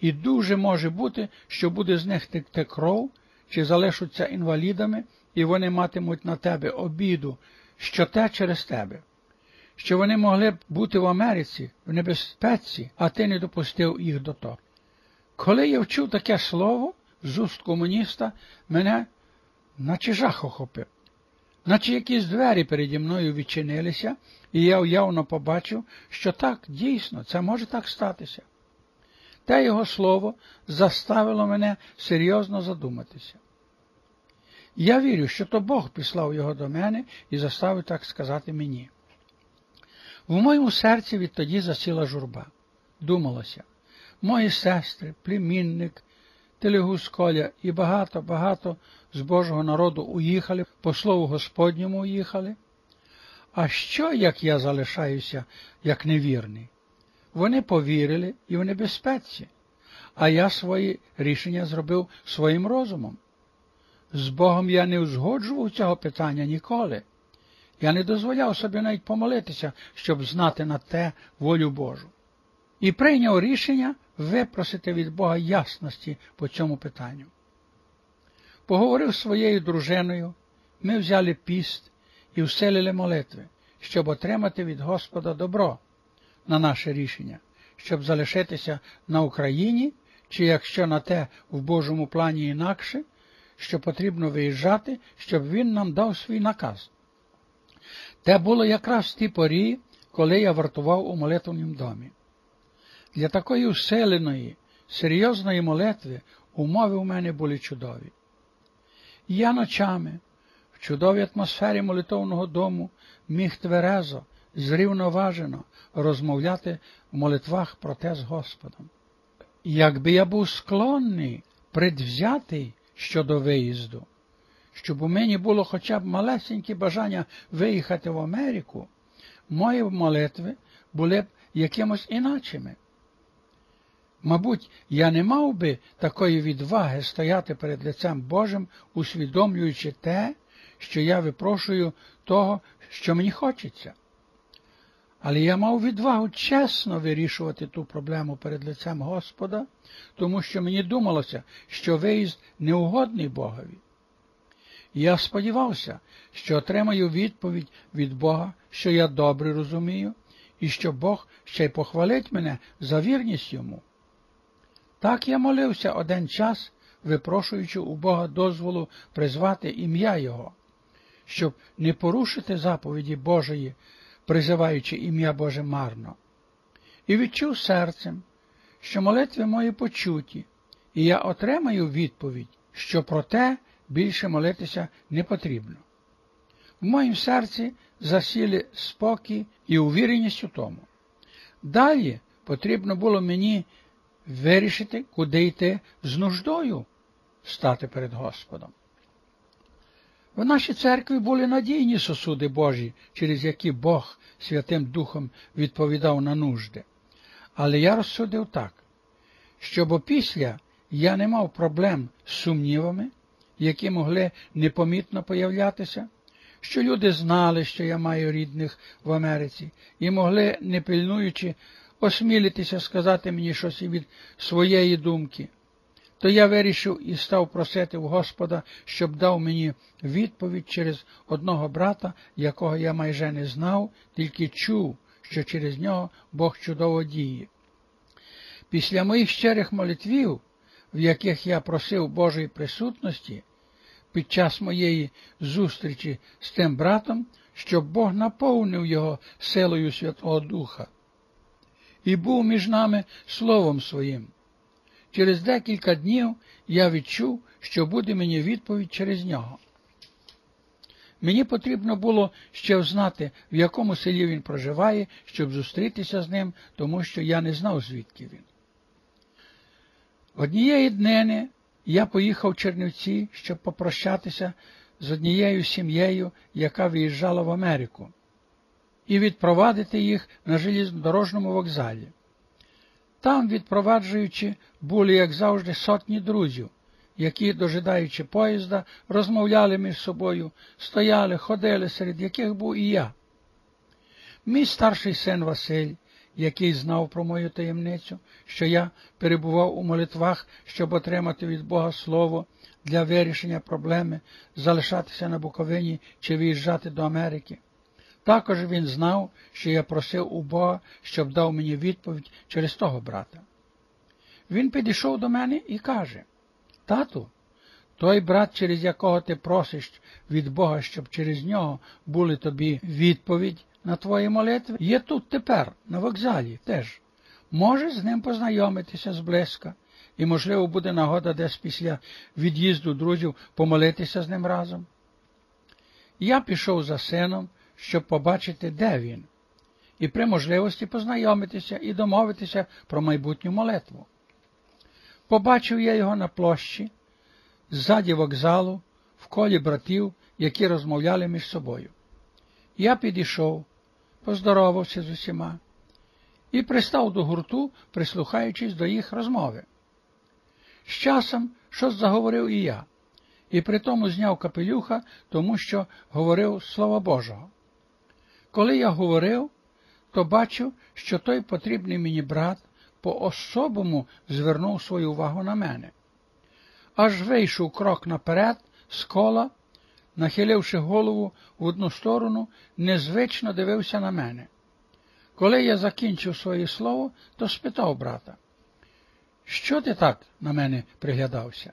І дуже може бути, що буде з них текти кров, чи залишаться інвалідами, і вони матимуть на тебе обіду, що те через тебе, що вони могли б бути в Америці в небезпеці, а ти не допустив їх до того. Коли я вчув таке слово з уст комуніста, мене наче жах охопив, наче якісь двері переді мною відчинилися, і я явно побачив, що так, дійсно, це може так статися. Те його слово заставило мене серйозно задуматися. Я вірю, що то Бог післав його до мене і заставив так сказати мені. В моєму серці відтоді засіла журба. Думалося, мої сестри, племінник, Телегус Коля і багато-багато з Божого народу уїхали, по слову Господньому уїхали. А що, як я залишаюся, як невірний? Вони повірили і в небезпеці, а я свої рішення зробив своїм розумом. З Богом я не узгоджував цього питання ніколи. Я не дозволяв собі навіть помолитися, щоб знати на те волю Божу. І прийняв рішення випросити від Бога ясності по цьому питанню. Поговорив з своєю дружиною, ми взяли піст і вселили молитви, щоб отримати від Господа добро на наше рішення, щоб залишитися на Україні, чи якщо на те в Божому плані інакше, що потрібно виїжджати, щоб він нам дав свій наказ. Те було якраз в ті порі, коли я вартував у молитвеннім домі. Для такої уселеної, серйозної молитви умови у мене були чудові. Я ночами в чудовій атмосфері молитовного дому міг тверезо, зрівноважено розмовляти в молитвах про те з Господом. Якби я був склонний, предвзятий щодо виїзду, щоб у мені було хоча б малесеньке бажання виїхати в Америку, мої молитви були б якимось іначими. Мабуть, я не мав би такої відваги стояти перед лицем Божим, усвідомлюючи те, що я випрошую того, що мені хочеться. Але я мав відвагу чесно вирішувати ту проблему перед лицем Господа, тому що мені думалося, що виїзд неугодний Богові. Я сподівався, що отримаю відповідь від Бога, що я добре розумію, і що Бог ще й похвалить мене за вірність йому. Так я молився один час, випрошуючи у Бога дозволу призвати ім'я Його, щоб не порушити заповіді Божої, призиваючи ім'я Боже марно, і відчув серцем, що молитви мої почуті, і я отримаю відповідь, що про те більше молитися не потрібно. В моїм серці засіли спокій і увіреність у тому. Далі потрібно було мені вирішити, куди йти з нуждою стати перед Господом. В нашій церкві були надійні сосуди Божі, через які Бог Святим Духом відповідав на нужди. Але я розсудив так, щоб опісля я не мав проблем з сумнівами, які могли непомітно появлятися, що люди знали, що я маю рідних в Америці, і могли, не пильнуючи, осмілитися сказати мені щось від своєї думки, то я вирішив і став просити в Господа, щоб дав мені відповідь через одного брата, якого я майже не знав, тільки чув, що через нього Бог чудово діє. Після моїх щирих молитвів, в яких я просив Божої присутності, під час моєї зустрічі з тим братом, щоб Бог наповнив його силою Святого Духа і був між нами Словом Своїм. Через декілька днів я відчув, що буде мені відповідь через нього. Мені потрібно було ще знати, в якому селі він проживає, щоб зустрітися з ним, тому що я не знав, звідки він. Однієї днини я поїхав в Чернівці, щоб попрощатися з однією сім'єю, яка виїжджала в Америку і відпровадити їх на железнодорожному вокзалі. Там, відпроваджуючи, були, як завжди, сотні друзів, які, дожидаючи поїзда, розмовляли між собою, стояли, ходили, серед яких був і я. Мій старший син Василь, який знав про мою таємницю, що я перебував у молитвах, щоб отримати від Бога Слово для вирішення проблеми, залишатися на Буковині чи виїжджати до Америки. Також він знав, що я просив у Бога, щоб дав мені відповідь через того брата. Він підійшов до мене і каже Тату, той брат, через якого ти просиш від Бога, щоб через нього були тобі відповідь на твої молитви, є тут тепер, на вокзалі теж. Можеш з ним познайомитися зблизька, і, можливо, буде нагода десь після від'їзду друзів помолитися з ним разом. Я пішов за сином, щоб побачити, де він, і при можливості познайомитися і домовитися про майбутню молитву. Побачив я його на площі, ззаді вокзалу, в колі братів, які розмовляли між собою. Я підійшов, поздоровався з усіма і пристав до гурту, прислухаючись до їх розмови. З часом щось заговорив і я, і при тому зняв капелюха, тому що говорив Слово Божого. Коли я говорив, то бачив, що той потрібний мені брат по особому звернув свою увагу на мене. Аж вийшов крок наперед з кола, нахиливши голову в одну сторону, незвично дивився на мене. Коли я закінчив своє слово, то спитав брата, що ти так на мене приглядався?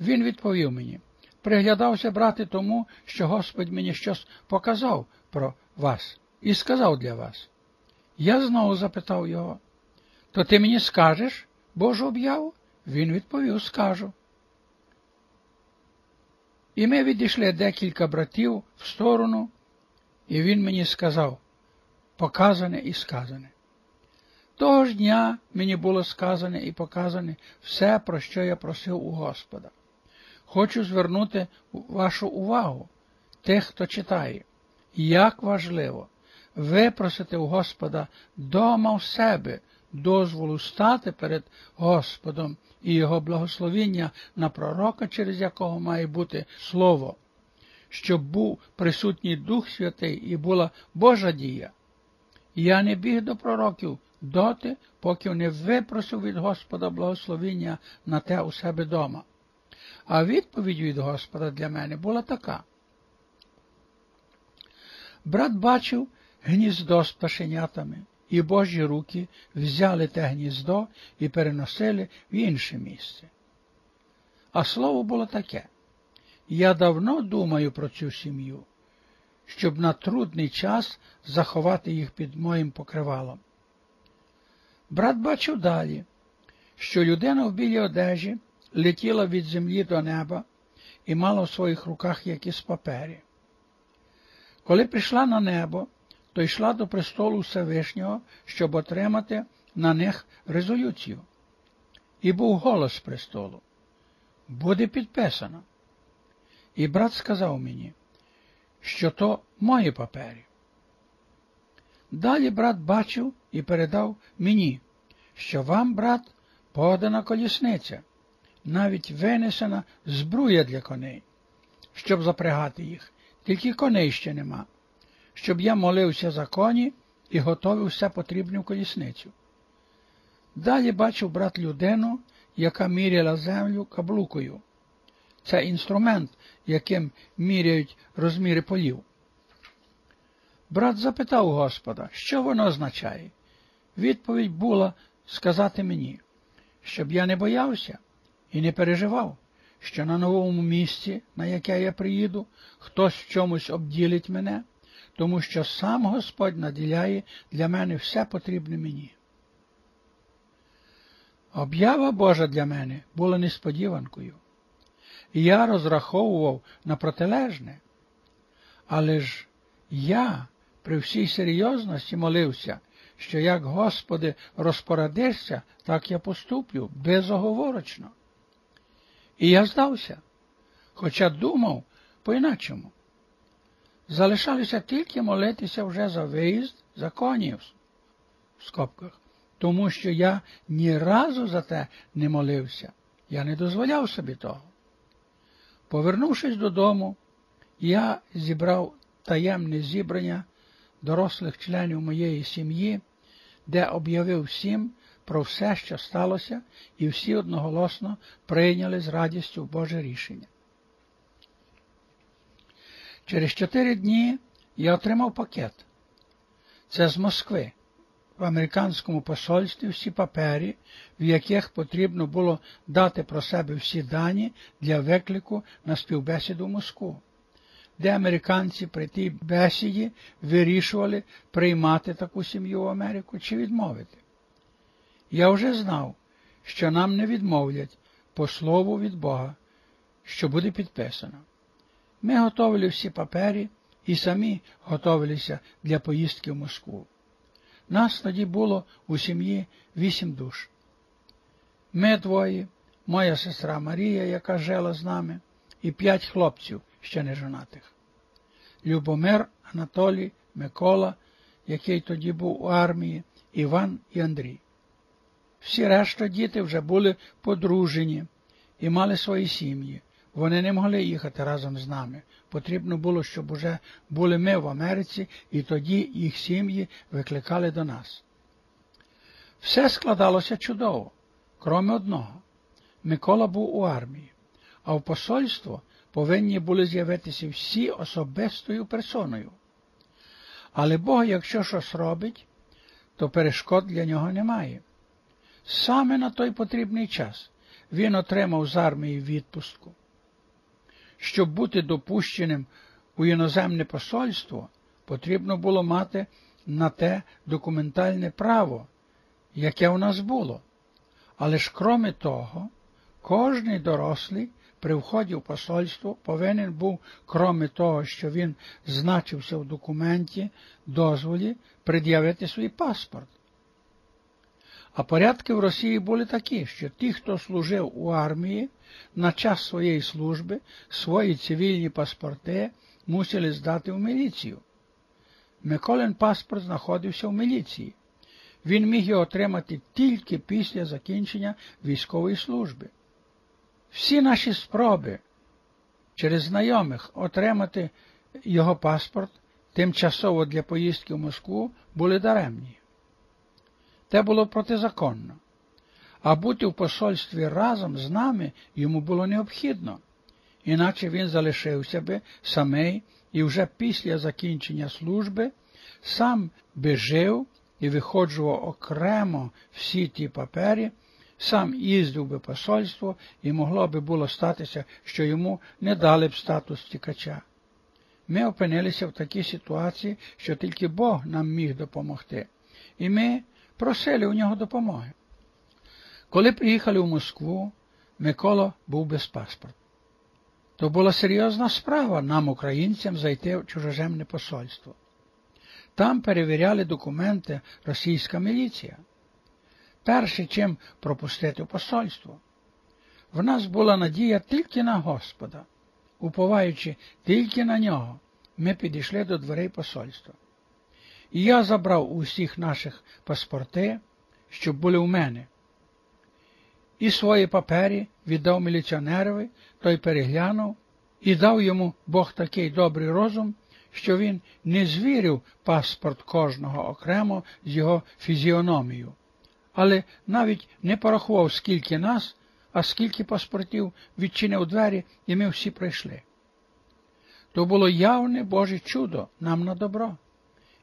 Він відповів мені, приглядався, брате, тому, що Господь мені щось показав про вас і сказав для вас. Я знову запитав його, то ти мені скажеш Божу об'яву? Він відповів, скажу. І ми відійшли декілька братів в сторону, і він мені сказав показане і сказане. Того ж дня мені було сказане і показане все, про що я просив у Господа. Хочу звернути вашу увагу, тих, хто читає, як важливо випросити у Господа дома в себе дозволу стати перед Господом і Його благословіння на пророка, через якого має бути Слово, щоб був присутній Дух Святий і була Божа дія. Я не біг до пророків доти, поки не випросив від Господа благословіння на те у себе дома. А відповідь від Господа для мене була така. Брат бачив гніздо з пташенятами, і Божі руки взяли те гніздо і переносили в інше місце. А слово було таке. Я давно думаю про цю сім'ю, щоб на трудний час заховати їх під моїм покривалом. Брат бачив далі, що людина в білій одежі летіла від землі до неба і мала в своїх руках якісь папері. Коли прийшла на небо, то йшла до престолу Всевишнього, щоб отримати на них резолюцію. І був голос престолу. Буде підписано. І брат сказав мені, що то мої папері. Далі брат бачив і передав мені, що вам, брат, подана колісниця, навіть винесена збруя для коней, щоб запрягати їх, тільки коней ще нема щоб я молився за коні і готовив все потрібне в колісницю. Далі бачив брат людину, яка міряла землю каблукою. Це інструмент, яким міряють розміри полів. Брат запитав Господа, що воно означає. Відповідь була сказати мені, щоб я не боявся і не переживав, що на новому місці, на яке я приїду, хтось в чомусь обділить мене тому що сам Господь наділяє для мене все потрібне мені. Об'ява Божа для мене була несподіванкою, і я розраховував на протилежне, але ж я при всій серйозності молився, що як Господи розпорадишся, так я поступлю безоговорочно. І я здався, хоча думав по-іначому залишалося тільки молитися вже за виїзд за конів в скобках, тому що я ні разу за те не молився, я не дозволяв собі того. Повернувшись додому, я зібрав таємне зібрання дорослих членів моєї сім'ї, де об'явив всім про все, що сталося, і всі одноголосно прийняли з радістю Боже рішення. Через чотири дні я отримав пакет. Це з Москви. В американському посольстві всі папері, в яких потрібно було дати про себе всі дані для виклику на співбесіду в Москву, де американці при тій бесіді вирішували приймати таку сім'ю в Америку чи відмовити. Я вже знав, що нам не відмовлять по слову від Бога, що буде підписано. Ми готовили всі папері і самі готовилися для поїздки в Москву. Нас тоді було у сім'ї вісім душ. Ми двоє, моя сестра Марія, яка жила з нами, і п'ять хлопців ще не жонатих. Любомир, Анатолій, Микола, який тоді був у армії, Іван і Андрій. Всі решта діти вже були подружені і мали свої сім'ї. Вони не могли їхати разом з нами. Потрібно було, щоб уже були ми в Америці, і тоді їх сім'ї викликали до нас. Все складалося чудово, крім одного. Микола був у армії, а в посольство повинні були з'явитися всі особистою персоною. Але Бог, якщо щось робить, то перешкод для нього немає. Саме на той потрібний час він отримав з армії відпустку. Щоб бути допущеним у іноземне посольство, потрібно було мати на те документальне право, яке у нас було. Але ж кроме того, кожний дорослий при вході в посольство повинен був, кроме того, що він значився в документі дозволі, пред'явити свій паспорт. А порядки в Росії були такі, що ті, хто служив у армії, на час своєї служби свої цивільні паспорти мусили здати в міліцію. Миколин паспорт знаходився в міліції. Він міг його отримати тільки після закінчення військової служби. Всі наші спроби через знайомих отримати його паспорт тимчасово для поїздки в Москву були даремні. Те було протизаконно. А бути в посольстві разом з нами йому було необхідно, іначе він залишився би самий і вже після закінчення служби сам би жив і виходжував окремо всі ті папері, сам їздив би посольство і могло би було статися, що йому не дали б статус тікача. Ми опинилися в такій ситуації, що тільки Бог нам міг допомогти, і ми просили у нього допомоги. Коли приїхали в Москву, Микола був без паспорта. То була серйозна справа нам, українцям, зайти в чужоземне посольство. Там перевіряли документи російська міліція. Перше чим пропустити посольство. В нас була надія тільки на Господа, уповаючи тільки на нього, ми підійшли до дверей посольства. Я забрав усіх наших паспорти, щоб були у мене. І свої папері віддав міліціонерові, той переглянув і дав йому Бог такий добрий розум, що він не звірив паспорт кожного окремо з його фізіономією, але навіть не порахував, скільки нас, а скільки паспортів відчинив двері, і ми всі прийшли. То було явне Боже чудо нам на добро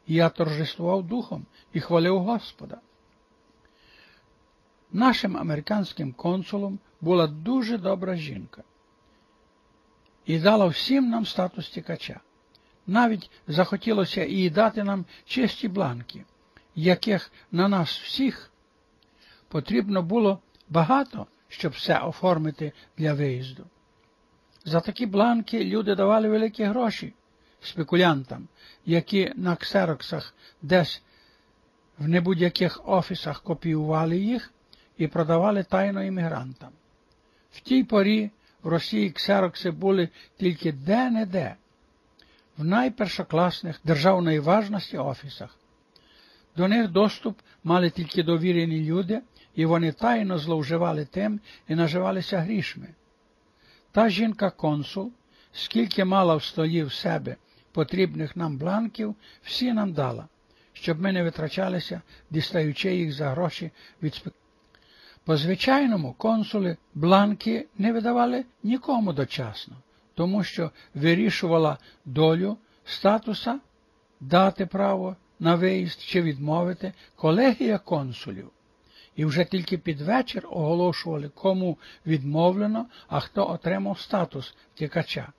я торжествував духом і хвалив Господа. Нашим американським консулом була дуже добра жінка і дала всім нам статус тікача. Навіть захотілося їй дати нам чисті бланки, яких на нас всіх потрібно було багато, щоб все оформити для виїзду. За такі бланки люди давали великі гроші спекулянтам, які на ксероксах десь в небудь-яких офісах копіювали їх і продавали тайно іммігрантам. В тій порі в Росії ксерокси були тільки де-не-де, в найпершокласних державної важності офісах. До них доступ мали тільки довірені люди, і вони тайно зловживали тим і наживалися грішми. Та жінка консул, скільки мала в столі в себе потрібних нам бланків всі нам дала, щоб ми не витрачалися, дістаючи їх за гроші від. По звичайному консули бланки не видавали нікому дочасно, тому що вирішувала долю статуса дати право на виїзд чи відмовити колегія консулів. І вже тільки під вечір оголошували, кому відмовлено, а хто отримав статус втікача.